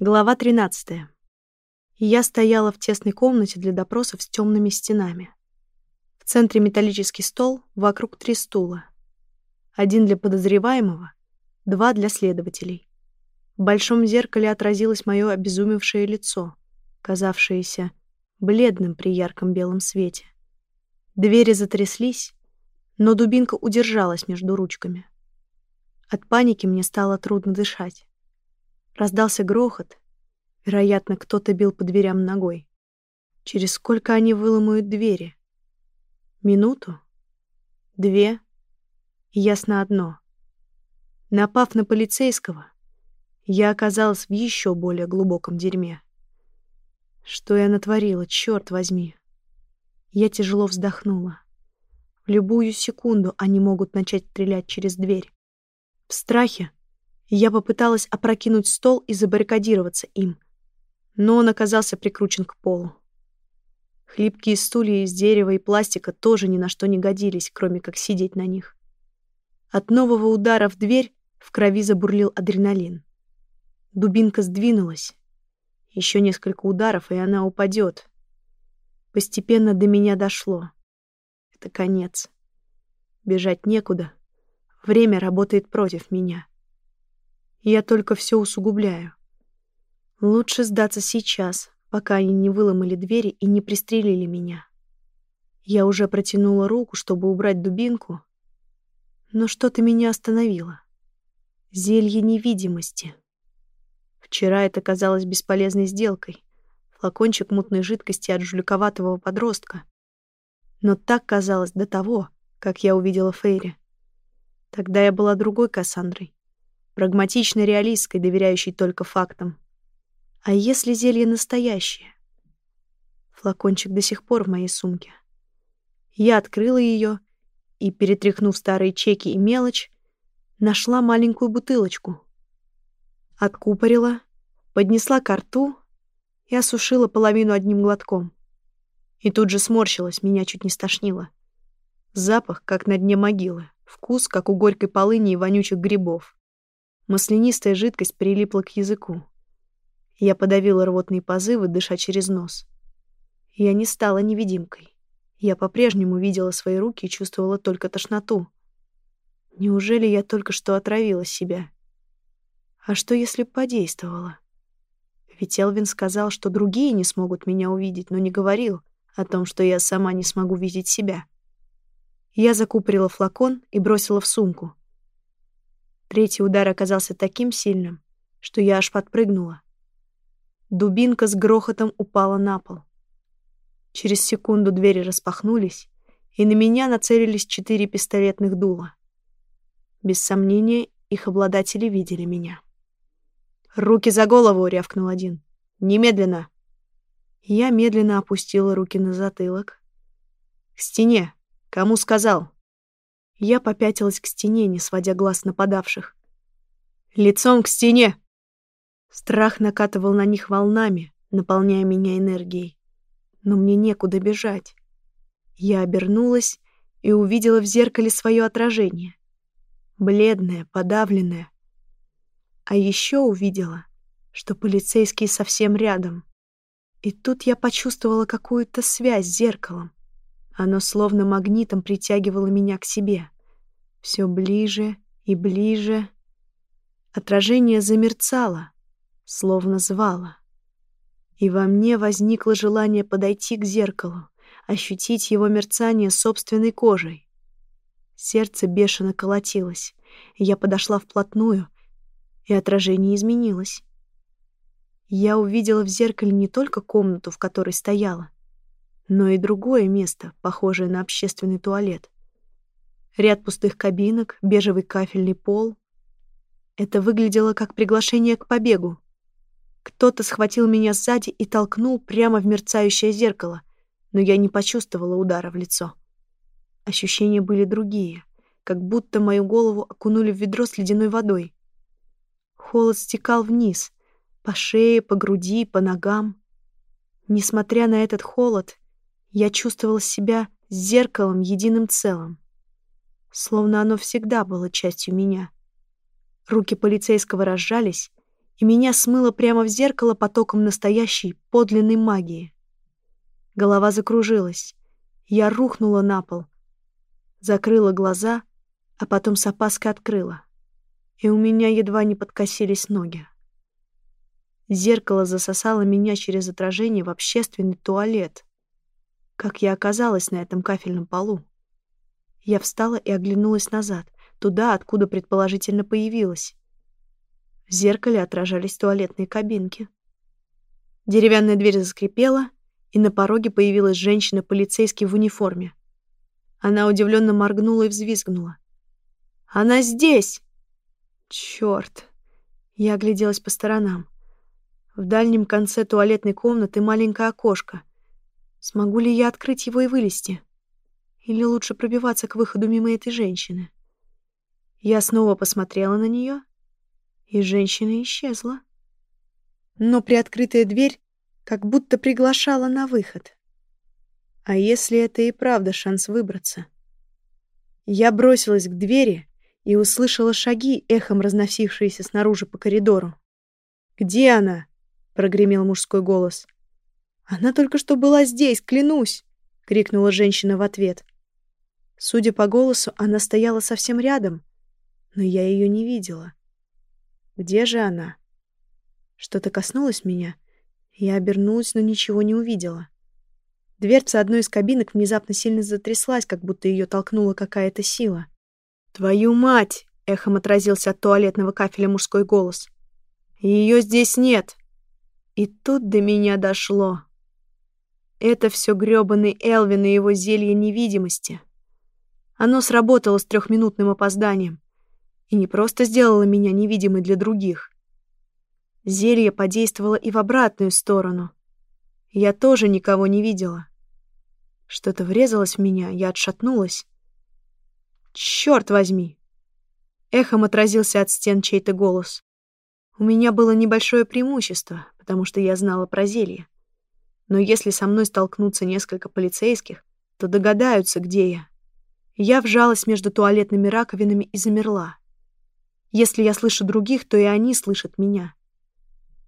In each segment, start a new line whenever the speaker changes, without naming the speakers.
Глава 13. Я стояла в тесной комнате для допросов с темными стенами. В центре металлический стол, вокруг три стула. Один для подозреваемого, два для следователей. В большом зеркале отразилось мое обезумевшее лицо, казавшееся бледным при ярком белом свете. Двери затряслись, но дубинка удержалась между ручками. От паники мне стало трудно дышать. Раздался грохот. Вероятно, кто-то бил по дверям ногой. Через сколько они выломают двери? Минуту? Две? Ясно одно. Напав на полицейского, я оказалась в еще более глубоком дерьме. Что я натворила, черт возьми? Я тяжело вздохнула. В любую секунду они могут начать стрелять через дверь. В страхе я попыталась опрокинуть стол и забаррикадироваться им, но он оказался прикручен к полу. Хлипкие стулья из дерева и пластика тоже ни на что не годились, кроме как сидеть на них. От нового удара в дверь в крови забурлил адреналин. Дубинка сдвинулась. Еще несколько ударов, и она упадет. Постепенно до меня дошло. Это конец. Бежать некуда. Время работает против меня. Я только все усугубляю. Лучше сдаться сейчас, пока они не выломали двери и не пристрелили меня. Я уже протянула руку, чтобы убрать дубинку, но что-то меня остановило. Зелье невидимости. Вчера это казалось бесполезной сделкой. Флакончик мутной жидкости от жуликоватого подростка. Но так казалось до того, как я увидела Фейри. Тогда я была другой Кассандрой прагматичной реалисткой, доверяющей только фактам. А если зелье настоящее? Флакончик до сих пор в моей сумке. Я открыла ее и, перетряхнув старые чеки и мелочь, нашла маленькую бутылочку. Откупорила, поднесла ко рту и осушила половину одним глотком. И тут же сморщилась, меня чуть не стошнило. Запах, как на дне могилы, вкус, как у горькой полыни и вонючих грибов. Маслянистая жидкость прилипла к языку. Я подавила рвотные позывы, дыша через нос. Я не стала невидимкой. Я по-прежнему видела свои руки и чувствовала только тошноту. Неужели я только что отравила себя? А что, если подействовала? Ведь Элвин сказал, что другие не смогут меня увидеть, но не говорил о том, что я сама не смогу видеть себя. Я закупорила флакон и бросила в сумку. Третий удар оказался таким сильным, что я аж подпрыгнула. Дубинка с грохотом упала на пол. Через секунду двери распахнулись, и на меня нацелились четыре пистолетных дула. Без сомнения, их обладатели видели меня. «Руки за голову!» — рявкнул один. «Немедленно!» Я медленно опустила руки на затылок. «К стене! Кому сказал?» Я попятилась к стене, не сводя глаз нападавших. «Лицом к стене!» Страх накатывал на них волнами, наполняя меня энергией. Но мне некуда бежать. Я обернулась и увидела в зеркале свое отражение. Бледное, подавленное. А еще увидела, что полицейский совсем рядом. И тут я почувствовала какую-то связь с зеркалом. Оно словно магнитом притягивало меня к себе. Все ближе и ближе. Отражение замерцало, словно звало. И во мне возникло желание подойти к зеркалу, ощутить его мерцание собственной кожей. Сердце бешено колотилось. Я подошла вплотную, и отражение изменилось. Я увидела в зеркале не только комнату, в которой стояла, но и другое место, похожее на общественный туалет. Ряд пустых кабинок, бежевый кафельный пол. Это выглядело как приглашение к побегу. Кто-то схватил меня сзади и толкнул прямо в мерцающее зеркало, но я не почувствовала удара в лицо. Ощущения были другие, как будто мою голову окунули в ведро с ледяной водой. Холод стекал вниз, по шее, по груди, по ногам. Несмотря на этот холод, я чувствовала себя зеркалом единым целым. Словно оно всегда было частью меня. Руки полицейского разжались, и меня смыло прямо в зеркало потоком настоящей, подлинной магии. Голова закружилась. Я рухнула на пол, закрыла глаза, а потом с опаской открыла. И у меня едва не подкосились ноги. Зеркало засосало меня через отражение в общественный туалет. Как я оказалась на этом кафельном полу? Я встала и оглянулась назад, туда, откуда предположительно появилась. В зеркале отражались туалетные кабинки. Деревянная дверь заскрипела, и на пороге появилась женщина-полицейский в униформе. Она удивленно моргнула и взвизгнула. «Она здесь!» «Черт!» Я огляделась по сторонам. В дальнем конце туалетной комнаты маленькое окошко. Смогу ли я открыть его и вылезти? Или лучше пробиваться к выходу мимо этой женщины? Я снова посмотрела на нее, и женщина исчезла. Но приоткрытая дверь как будто приглашала на выход. А если это и правда шанс выбраться? Я бросилась к двери и услышала шаги, эхом разносившиеся снаружи по коридору. «Где она?» — прогремел мужской голос. «Она только что была здесь, клянусь!» — крикнула женщина в ответ. Судя по голосу, она стояла совсем рядом, но я ее не видела. Где же она? Что-то коснулось меня, я обернулась, но ничего не увидела. Дверца одной из кабинок внезапно сильно затряслась, как будто ее толкнула какая-то сила. «Твою мать!» — эхом отразился от туалетного кафеля мужской голос. «Ее здесь нет!» И тут до меня дошло. Это все грёбаный Элвин и его зелье невидимости. Оно сработало с трехминутным опозданием и не просто сделало меня невидимой для других, Зелье подействовало и в обратную сторону. Я тоже никого не видела. Что-то врезалось в меня, я отшатнулась. Черт возьми! Эхом отразился от стен чей-то голос. У меня было небольшое преимущество, потому что я знала про зелье. Но если со мной столкнутся несколько полицейских, то догадаются, где я. Я вжалась между туалетными раковинами и замерла. Если я слышу других, то и они слышат меня.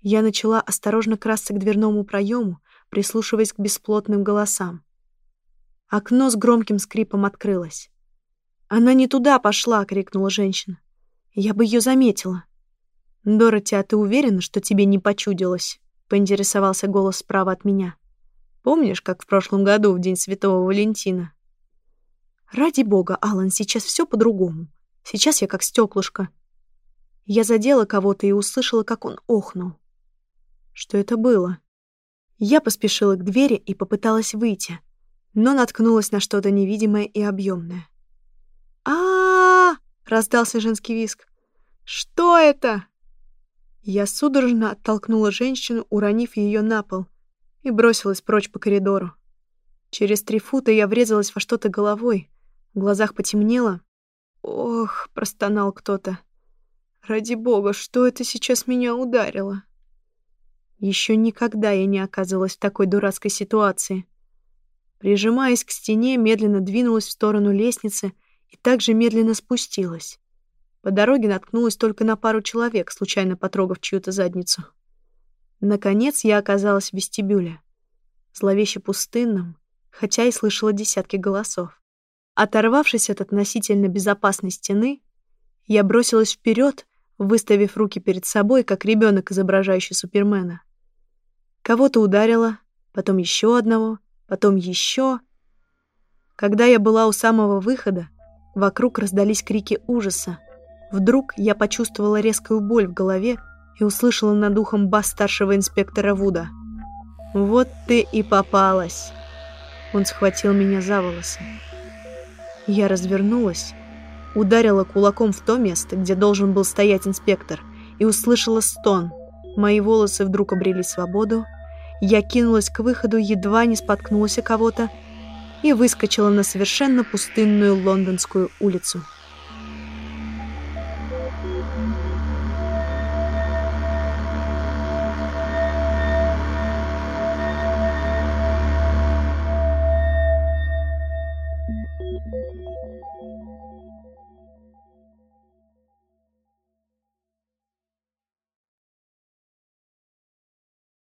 Я начала осторожно красться к дверному проему, прислушиваясь к бесплотным голосам. Окно с громким скрипом открылось. «Она не туда пошла!» — крикнула женщина. «Я бы ее заметила». «Дороти, а ты уверена, что тебе не почудилось?» — поинтересовался голос справа от меня. «Помнишь, как в прошлом году, в День Святого Валентина?» «Ради бога, Алан, сейчас все по-другому. Сейчас я как стеклышко». Я задела кого-то и услышала, как он охнул. Что это было? Я поспешила к двери и попыталась выйти, но наткнулась на что-то невидимое и объемное. а, раздался женский виск. «Что это?» Я судорожно оттолкнула женщину, уронив ее на пол, и бросилась прочь по коридору. Через три фута я врезалась во что-то головой, в глазах потемнело. «Ох!» — простонал кто-то. «Ради бога, что это сейчас меня ударило?» Еще никогда я не оказывалась в такой дурацкой ситуации. Прижимаясь к стене, медленно двинулась в сторону лестницы и также медленно спустилась. По дороге наткнулась только на пару человек, случайно потрогав чью-то задницу. Наконец я оказалась в вестибюле. Зловеще пустынном, хотя и слышала десятки голосов. Оторвавшись от относительно безопасной стены, я бросилась вперед, выставив руки перед собой, как ребенок, изображающий Супермена. Кого-то ударила, потом еще одного, потом еще. Когда я была у самого выхода, вокруг раздались крики ужаса. Вдруг я почувствовала резкую боль в голове и услышала над ухом бас старшего инспектора Вуда. «Вот ты и попалась!» Он схватил меня за волосы. Я развернулась, ударила кулаком в то место, где должен был стоять инспектор, и услышала стон. Мои волосы вдруг обрели свободу, я кинулась к выходу, едва не споткнулась о кого-то и выскочила на совершенно пустынную лондонскую улицу.